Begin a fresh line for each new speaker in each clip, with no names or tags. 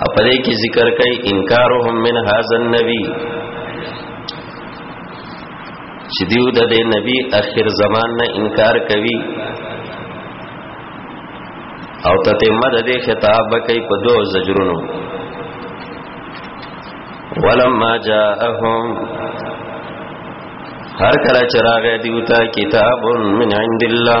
او په دې کې ذکر کوي انکارهم من هاذا النبي چې دیو د دې نبی اخر زمان نه انکار کوي او ته مدد خطاب کوي په دوه زجرونو ولما جاءهم هر کله چراغ دیوتا کتاب من عند الله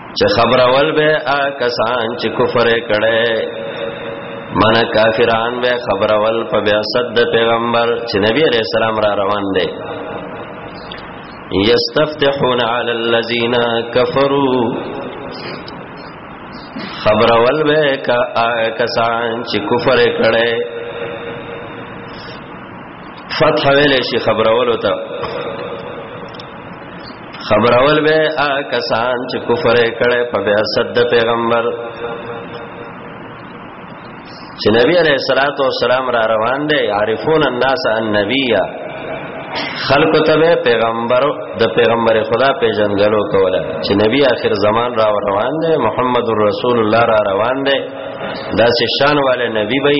چې خبرول به آ کسان چې کفر کړي من کافران به خبرول په بیا صد پیغمبر چې نبی عليه السلام را روان دي یستفتحون علی الذین کفروا خبرول به کا کسان چې کفر کړي فتح ویلې شي خبرولو ته خبرول به آ کسان چې کفر کړي په بیا صد د پیغمبر چې نبی عليه الصلاه والسلام را روان دي عارفون الناس النبي خلق ته پیغمبر د پیغمبر خدا پیژندلو کوله چې نبی آخر زمان را روان دي محمد رسول الله را روان دي دا چې شان والے نبی وي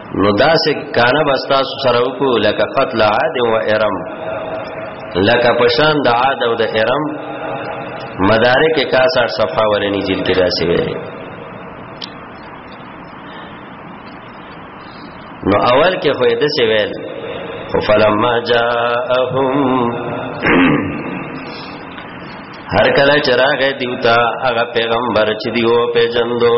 نو داسې کانه بستاس سره وکړو لکه قتل عاد و ارم لکه پشان د عاد او د ارم مدارک 61 صفحه ولنی جلد کې داسې ویلي نو اول کې خو دې څه ویل فلما جاءهم هر کله چراغ دیوتا هغه پیغمبر چې دیو پیجندو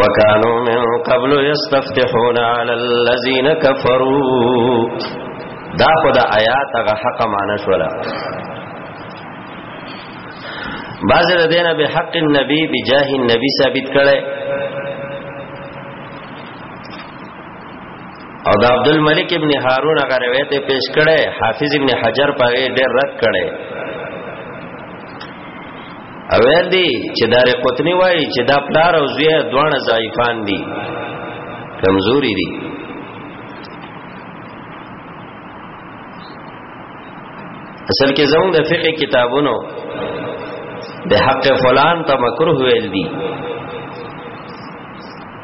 وکانو من قبل یستفتحون علی الذین کفروا دا خدا آیات هغه حق معنی شولا بعض د دینه به حق النبی بجاه النبی ثابت کړي او د عبد الملک ابن هارون هغه روایت پیش کړي حافظ ابن حجر په ډېر رد کړي اویل دی چې دار قطنی وایي چې دا پلار او زوی دوه ضعیفان دي کمزوري دي اصل کې زموږ د فقه کتابونو د حق فلان ته مکروه ویل دي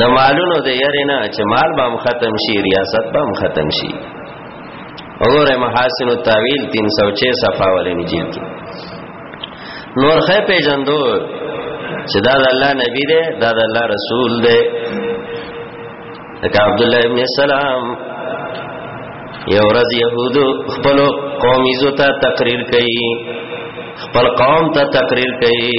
د مالونو د یری نه چې مال به ختم شي ریاست به ختم شي وګوره محاسن التاویل 306 صفحه ولې نجیل کې نور خې پیجندو چې دا د الله نبی دی دا د الله رسول دی لکه عبد الله ابن سلام یو ورځ يهودو خپل قوم عزت تقریر کوي خپل قوم ته تقریر کوي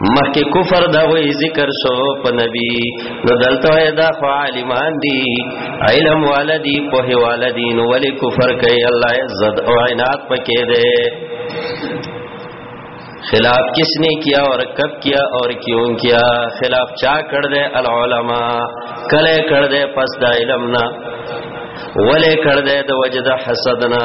مخکې کفر دا وی ذکر شو په نبی نو دلته دا خو عالمان دي علم والدي په والدي نو ولي کفر کوي الله عزت او عنایت پکې ده خلاف کس نے کیا اور کب کیا اور کیوں کیا خلاف چا کړ دے العلماء کله کړ دے پس دا علم نا ولې کړ دے د وجد حسدنا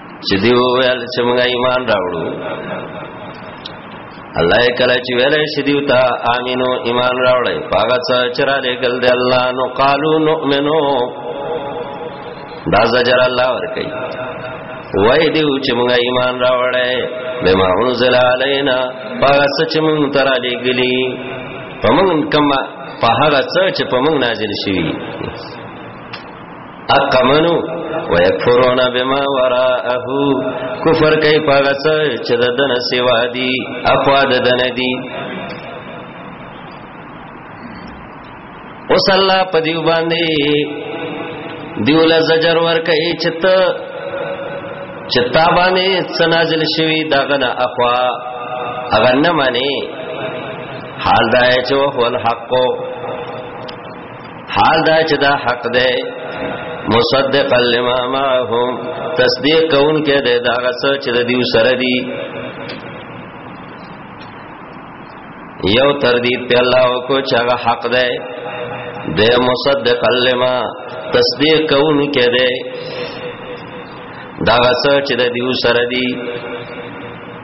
چې دی ویل چې موږ ایمان راوړو الله یې کله چې ویلې شدیو ته امینو ایمان راوړې پاګه څه چرا لګل دی الله نو قالو نؤمنو دا زجر الله ور کوي وای دیو چې موږ ایمان راوړې بما انزل علینا پاګه څه چې موږ تر لګلې پمن کما په هغه څه چې پمن نازل شوی اقمنو ويكفرون بما وراءه کفر کوي پاغه څه چې د دنه سیوا دي اقوا د دنه دي اوس الله په دیو باندې دیول زجر ور کوي چې ته چې تا باندې سنازل شوی داغه نه اقوا اغه نه معنی حال دا چې هو الحق حال دا چې دا حق دی مصدق لما معهم تصدیق کون کې د داغه څه چې د دیو سره دی یو تردید په الله او کو چې هغه حق دی د مصدق لما تصدیق کون کې دی داغه څه چې د دیو سره دی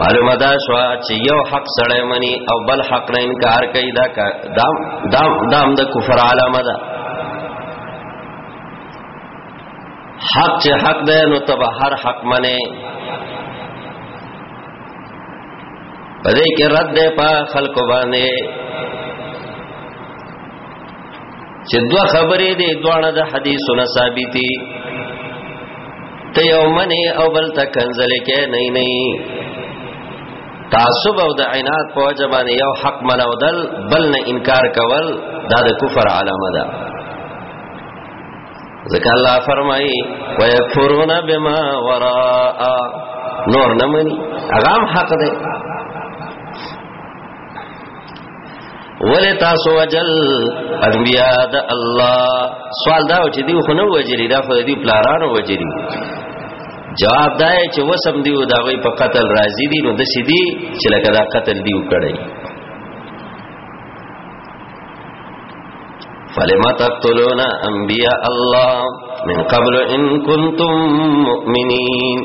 معلومه دا شو چې یو حق سره منی او بل حق نه انکار کوي دا دام دام دام د کفر علامه ده حق چې حق ده نو تب هر حق منی پدې کې رد ده په خلکو باندې چې دوه خبرې دې دواړه د حدیثونو ثابتې ته یو منی او بل ته کنزل کې نه نه تعصب او د عناد په وجبان یو حق ملودل بل نه انکار کول دا د کفر علامه ده ځکه الله فرمایي ويكفرون بما وراء نور نه مني هغه حق ده ولی تاسو وجل انبیاء د الله سوال دا چې دی خو نه وجری دا خو دی پلارانو وجری جواب دا چې وسم دیو دا غي په قتل راضی دي نو د سیدی چې لکه دا قتل دیو کړی فلما تقتلون انبیاء الله من قبل ان کنتم مؤمنین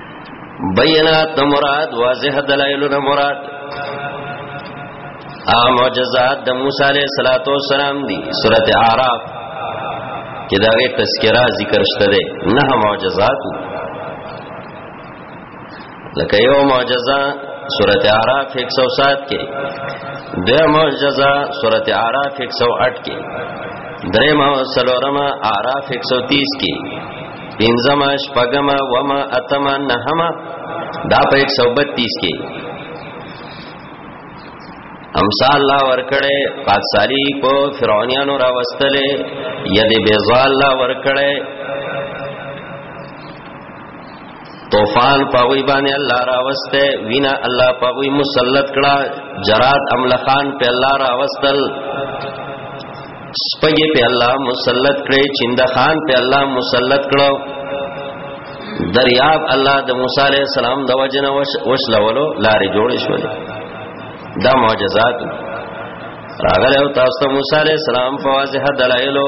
بینات نه مراد واضح دلایل نه مراد ا معجزات د موسی علیہ الصلوۃ والسلام دی سورۃ اعراف کې دا غي تذکرہ ذکر شته ده نه معجزات لکه یو معجزہ سورۃ اعراف 107 کې د معجزہ سورۃ اعراف 108 کې درې ما سلورما اعراف 130 کې پنځم شپږم وما اتم نهم دا په 132 کې امسا الله ورکړې پاکساری په فرعونانو را وستلې یدې بیزا الله ورکړې طوفان پاوی باندې الله راوسته وینا الله پاوی مسلط کړه جرات املخان په الله راوستل سپګې په الله مسلط کړې چندخان په الله مسلط کړه دریاب الله د موسی علی السلام د وجنه وشلولو لارې جوړ شول دا معجزات راغله تاسو موسی علی السلام په واضح دلایلو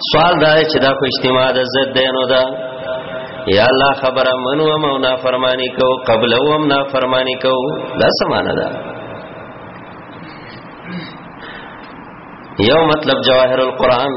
سوال دا چې دا خو اجتماع د ضد دی نو دا یا الله خبره منو او نه فرمانی کو قبل او هم نه فرمانی کو دا سمانه ده یو مطلب جواهر القرآن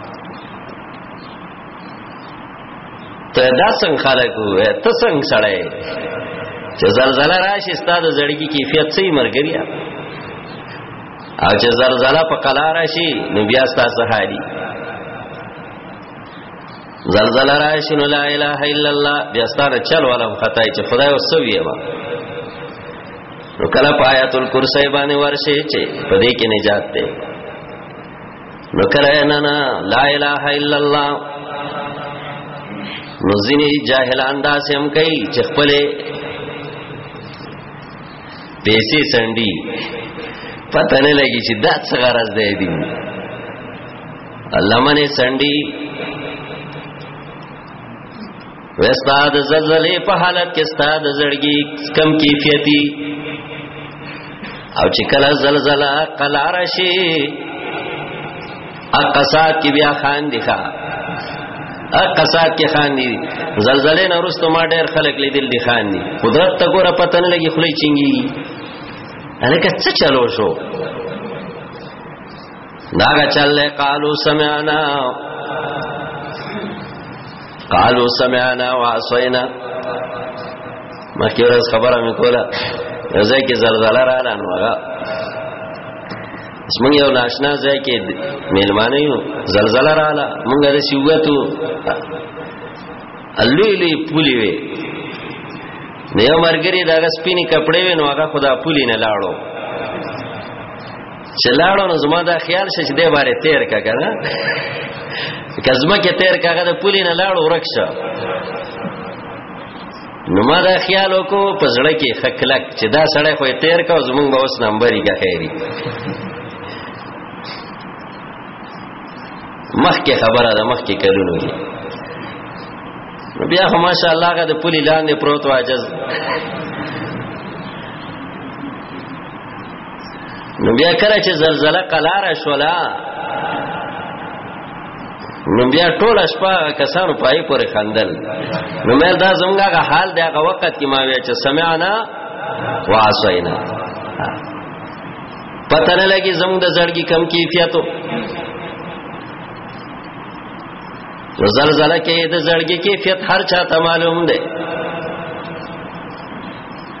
ته دا څنګه خلک وې ته څنګه سړی چې زلزلہ راشي ستاسو زړګي کیفیت سي مرګریا او چې زلزلہ په قلا راشي نو بیا ستاسو حالي زلزلہ راشي نو لا اله الا الله بیا ستاره چل ولم خدای چې خدای وسوي ما نو کله پایتل کرسی باندې ورشي چې په دې کې نجات ده نکره نه نه لا اله الا الله نو ځینې جاهلان دا سم کوي چې خپل پیسې سندي پته نه لګي چې دا څه غرض دی دی الله منه سندي وستا د زلزلې په حالت کې ستا د زړګي کم کیفیتي او چې کله زلزلہ قلار شي اقصاد کې بیا خان دي ښا اقصاد کې خان دي زلزلې نه ورستو ما ډېر خلک لیدل دي خان دي قدرت ته ګوره پته نه لګي خلې چنګي الکه څه چلو شو داغه چل قالو سمعنا قالو سمعنا وعصينا مخکې ورځ خبره مې کوله ځای کې زلزلہ را نه نوغه اسمن یو ناشنا ځای کې میلمانه یو زلزلہ را لا مونږ د سیوګتو الوی لوی پولی وی نه یو مرګری داګه سپینی کپڑے وی نو هغه خدا پولی نه لاړو چې لاړو نو زما دا خیال شې چې دې باندې تیر کا کنه کزما کې تیر کاغه د پولی نه لاړو ورک شو نو ما دا خیال وکړو په زړه کې خکلک چې دا سړی خو تیر کا زمونږ به اوس نمبر یې کا خیری مخکې خبره ده مخکې کلونو کې بیا هم ماشاء الله غا د پولی لاندې پروت واجز نو بیا کله چې زلزلہ قلاره شولا نو بیا ټول شپه کسانو پای پورې خندل نو مې دا زمونږه حال دی هغه وخت کې ما وی چې سمعنا واسینا پته نه لګي زمونږ د زړګي کم کیفیتو نو زلزلہ کې د زړګي کیفیت هر چا ته معلوم دی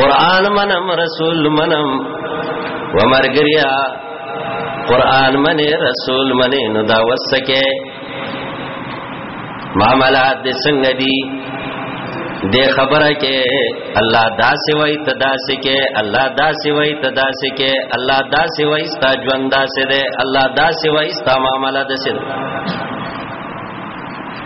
قران منم رسول منم و مرګریا قران منه رسول منه نو دا وسکه معاملات دې څنګه دي دې خبره کې الله دا سی وای ته دا سی کې الله دا سی وای ته دا سی کې الله دا سی وای ستا ژوند دا سی ده الله دا سی وای ستا معاملات دا سی ده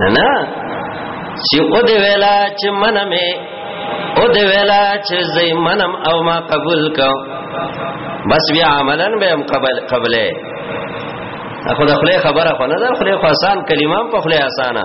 نه نه چې او دی ویلا چې منمه او دی ویلا چې زې منم او ما قبول کو بس بیا عملا به هم قبل قبله اخو د خله خبره خو نه ده خله خو آسان کلمه په خله آسانه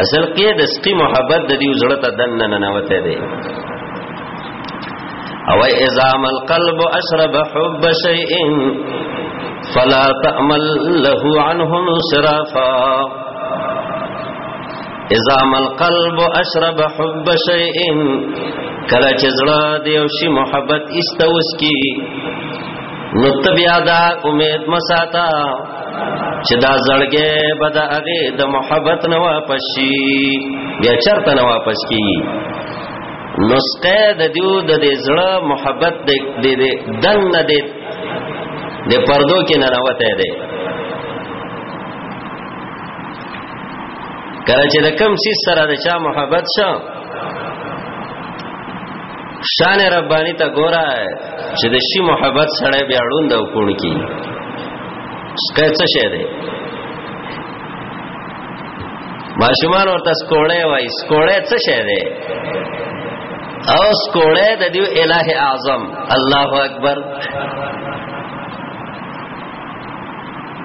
اصل کې د سقي محبت د دې زړه ته دن نه ننوته دی او اذا مل قلب اشرب حب شيء فلا تعمل له عنه انصرافا اذا مل قلب اشرب حب شيء کله چې زړه د یو شی محبت استوس کی نو تبیا دا امید مساتا چې دا زړګې بد هغه د محبت نه واپس شي بیا چرته نه واپس کی نسخه د دیو د دې زړه محبت د دې دن نه دې د پردو کې نه راوته دی کله چې د کم سیس سره د چا محبت شو شان ربانی ته ګورا چې د شی محبت سره بیا ړوند او کون کی سکه څه شه دی ماشومان ورته سکوړې وای سکوړې څه شه دی او سکوړې د دیو الہ اعظم الله اکبر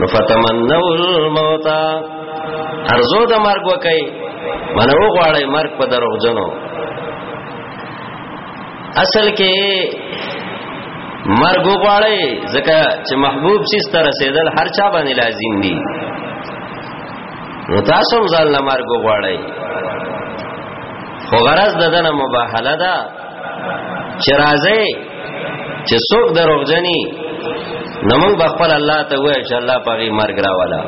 نو فتمنو الموت ارزو د مرګ وکي منه وغواړی مرګ په دروغ جنو اصل کې مرګ وغواړی ځکه چې محبوب سیس ته رسیدل هر چا باندې لازم دي نو تاسو هم ځان له مرګ وغواړی خو غرض ددنه مباهله ده چې راځي چې څوک دروغجنی نو موږ بخپل الله ته وای چې الله پاغي مرګ راوالا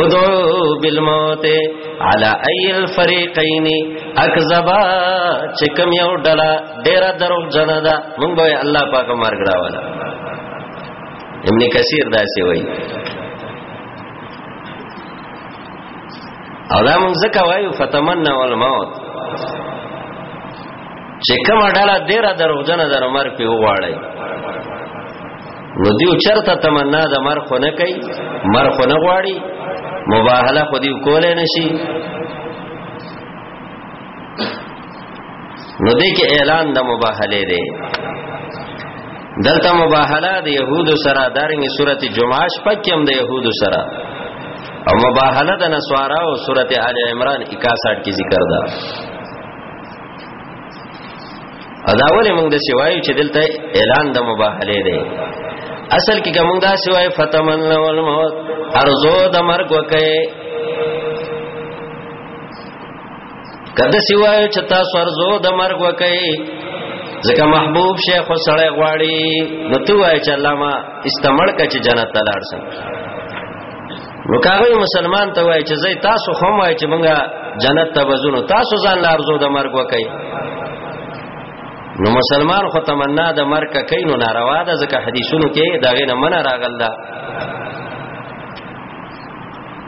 ادو بالموت على اي الفريقين اكذبا چې کوم یو ډلا ډیر دروغ جنا ده موږ به الله پاک مرګ راوالا ابن کثیر دا سی وای او دا مونږ ځکه وایو فتمنه والموت چې کومه ډله ډیره دروغجنه در عمر په وغواړي نو دیو چرته تمنا د مر خو نه کوي مر خو نه غواړي مباهله خو دیو کولای نشي نو دې کې اعلان د مباهله دی دلته مباهله د يهودو سره دارنګي سورته جمعه شپږ کې هم د يهودو سره او مباهله د نسوارا او سورته ال عمران 61 کې ذکر ده اداول موږ د سیوای چې دلته اعلان د مباهله دی اصل کې کوم دا سیوای فتمن الموت ارزو د مرګ وکي کده سی وای چې تاسو ارزو د مرګ وکي ځکه محبوب شیخ وسړی غواړي نو ته وای چې الله ما استمړ کچ جنت ته لاړ سم نو کاغه مسلمان ته وای چې زی تاسو خو وای چې مونږه جنت ته وزونو تاسو ځان لا ارزو د مرګ وکي نو مسلمان خو تمنا د مرګ کین نو ناروا ده ځکه حدیثونو کې دا غینه من راغل ده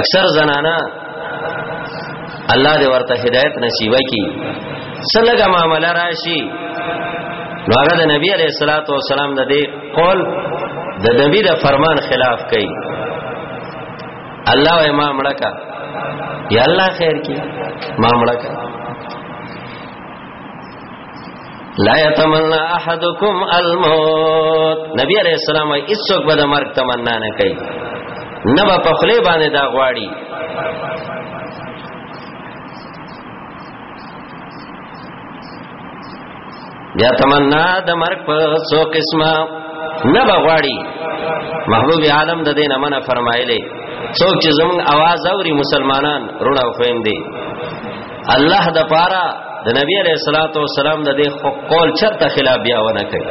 اکثر زنانا الله دې ورته هدایت نصیب کړي سلګه معاملې راشي نو هغه د نبی علیہ الصلوۃ والسلام د دې قول د نبی د فرمان خلاف کوي الله امام مړکا یا الله خیر کی ما مړکا لا يتمنى احدكم الموت نبی علیہ السلام ای څوک به د مرګ تمنا نه کوي نه به په خلی باندې دا غواړي بیا تمنا د مرګ په څو قسمه نه به غواړي محبوب عالم د دین امنه فرمایلی څوک چې زمون आवाज اوري مسلمانان روړه خويندې الله د پاره د نبی علیہ الصلوۃ والسلام د دې قول چرته خلاف بیا ونه کوي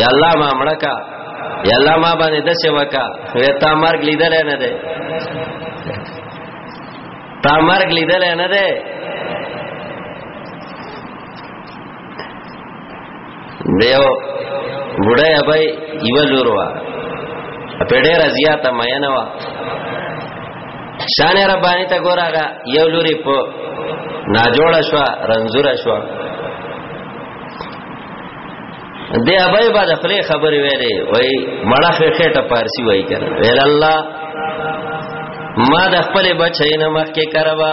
یا الله ما مړکا یا الله ما باندې د څه وکا وتا مرګ لیدل نه ده تا مرګ لیدل نه ده دیو وړای ابای یو لوروا په ډېر زیاته مینه وا شان ربانی ته ګوراګه یو لوري په ناجوړ شو رنزور شو دی ابای بعد خپل خبرې ویلې وای مړه خېټه پارسی وای کړه ویل الله ما د خپل بچی نه مخکې کروا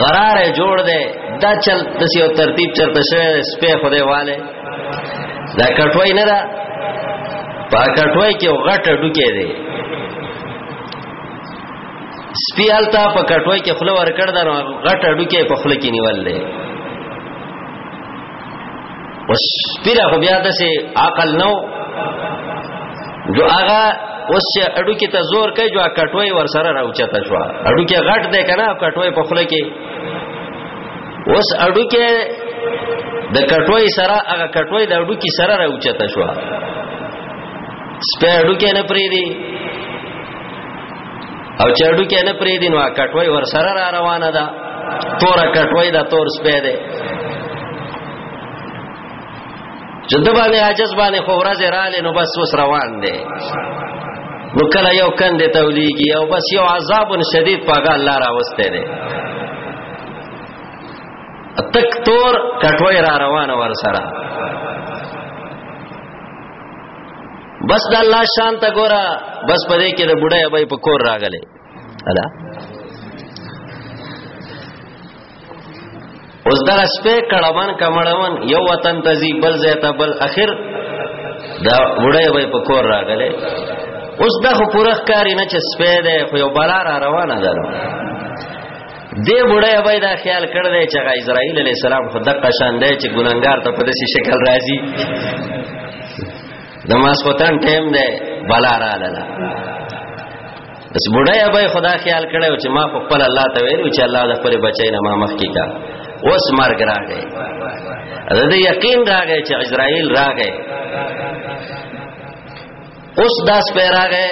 غرار جوړ دی دا چل دسی او ترتیب چرته شوی سپه خدای والے دا کټوي نه دا پا کټوي کې غټه ډوکې دی سپی حالتا په کټوي کې خلو ورکړ دا غټه ډوکې په خله کې نیول دی اوس پیره خو بیا دسه عقل نو جو هغه اوس چې اډو کې ته زور کوي جو کټوي ور سره راوچته شو اډو کې غټ دی کنه کټوي په خله کې اوس اډو کې د کټوي سره هغه کټوي د اډو کې سره راوچته شو سپه اډو کې نه پری دی او چړډو کې نه پرې دین وا کټوي ور سره را روانه ده تور کټوي دا تور سپې ده جد باندې عاجز باندې خو ورځ رااله نو بس وس روان دي نو کله یو کند ته ولېږي او بس یو عذاب شدید پاګه الله را وسته دي تک تور کټوي را روانه ور سره بس د الله شان ته ګورا بس په دې کې د بډای ابي په کور راغله الا اوس دا سپه کړهمن کمړمن یو وطن تزي بل زیتا بل اخر دا وړه وای په کور راغله اوس دا خو پوره کاری نه چې سپه ده خو یو بلا را روانه ده دې وړه وای دا خیال کړ دې چې اسرائیل علی السلام خو دقه شان دی چې ګناګار ته په داسې شکل راځي د ماسوتن ټیم دی بلا را لاله بس بډای به خدا خیال کړو چې ما په خپل الله ته ویلو چې الله د خپل بچی نه ما مخ کی کا اوس مرګ راغی دا د یقین راغی چې اسرائیل راغی اوس داس پہ راغی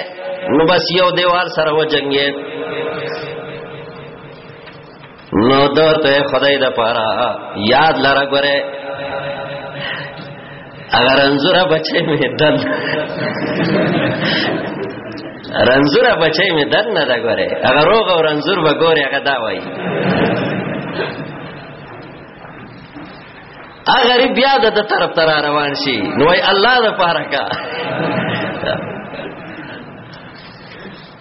نو بس یو دیوال سره و جنگید نو دته خدای د پاره یاد لره غره اگر انزور بچه می دن رنزور بچه می دن نه دا غره اگر روغ او رنزور به ګوره هغه دا وای اگر بیا د طرف تر روان شي نو الله د پاره کا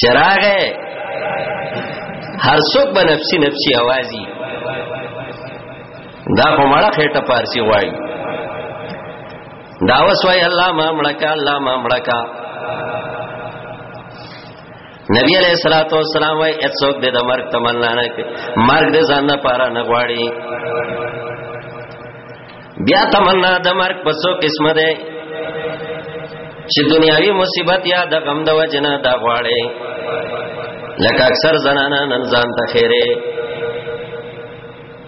چراغه هر څوک به نفسي نفسي اوازي دا په مړه خېټه پارسي وایي دا وسوي الله ما مړکا الله ما مړکا نبی علیہ الصلوۃ والسلام وايي څوک د مرګ تمنا نه کوي مرګ د ځان نه پاره نه غواړي بیا تمنا د مرګ په څو قسمه ده چې دنیاوی مصیبت یا د غم د وجنه دا غواړي لکه اکثر زنانه نن ځان ته خیره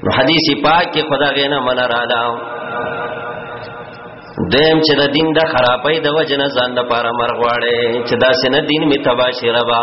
نو حدیث پاک کې خدا غینا من رااله دیم چې د دین د خرابې د وجنه ځان د پاره مرګ غواړي چې دا سن دین می تباشر با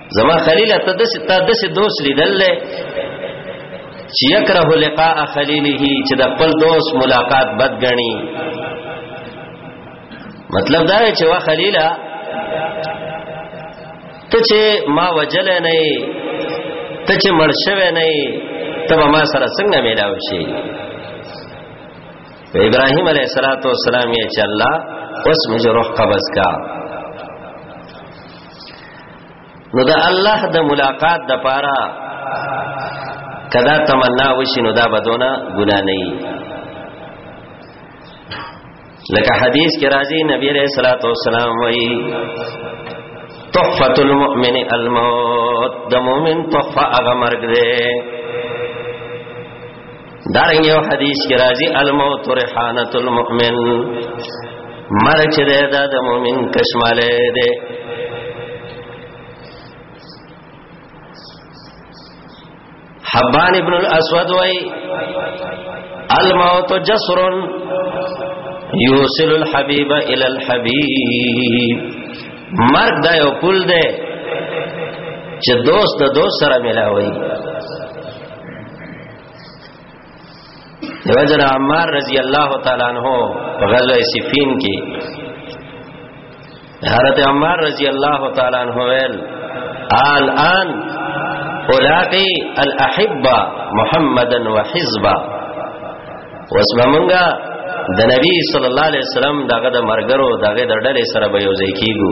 زما خلیل ته دسه تا دسه دوست لیدل چې یکره لقاء خلیله چې د خپل دوست ملاقات بد غني مطلب دا چې وا خلیلا ته چې ما وجل نه ته چې مړ شوی نه ته ما سره څنګه میلاو شي ابراهيم عليه السلام یې چې الله اوس مجروح قبض کا نو د الله د ملاقات د پاره کدا تمنا وشي نو دا بدونه ګنا نه وي لکه حدیث کې راځي نبی عليه الصلاه والسلام وایي تحفه المؤمن الموت د مؤمن تحفه هغه مرګ دی دارنګ یو حدیث کې راځي الموت رحانت المؤمن مرګ چې ده دا د مؤمن کشماله ده حبان ابن الاسود وای الموت جسر یوصل الحبیب الى الحبیب مرګ دا یو پل ده چې دوست د دوست سره ملاوي دوجن عمار رضی الله تعالی عنہ په غزوه سفین کې حضرت عمار رضی الله تعالی عنہ ویل آل آن اولاقی الاحبا محمدا وحزبا واسمه مونږه د نبی صلی الله علیه وسلم دغه د مرګرو دغه د ډلې سره به یو ځای کیږو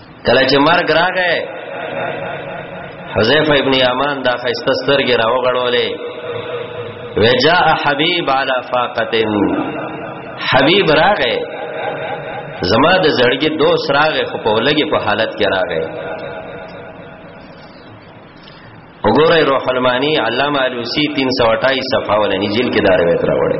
کله چې مرګ راغی حذیفه ابن یمان دا خسته سترګې راوغړولې وجاء حبیب علی فاقتن حبیب راغې زما د زړګي دوست راغې خو په لګي په حالت کې راغې وګوره روح المانی علامه الوسی 328 صفحه ولنی جیل کې دا روایت راوړی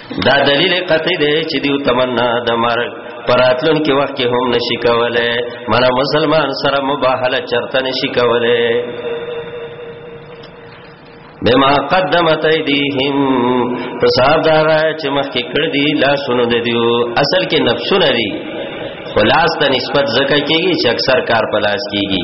دا دلیل قطعی دی چې دیو تمنا د مرګ پراتلون کې وخت کې هم نشي کولای مړه مسلمان سره مباهله چرته نشي کولای بما قدمت ایدیهم په صاحب دا چې مخکې کړ دي لا سونو د دیو اصل کې نفسونه دي خلاص ته نسبت زکه کیږي چې اکثر کار پلاس کیږي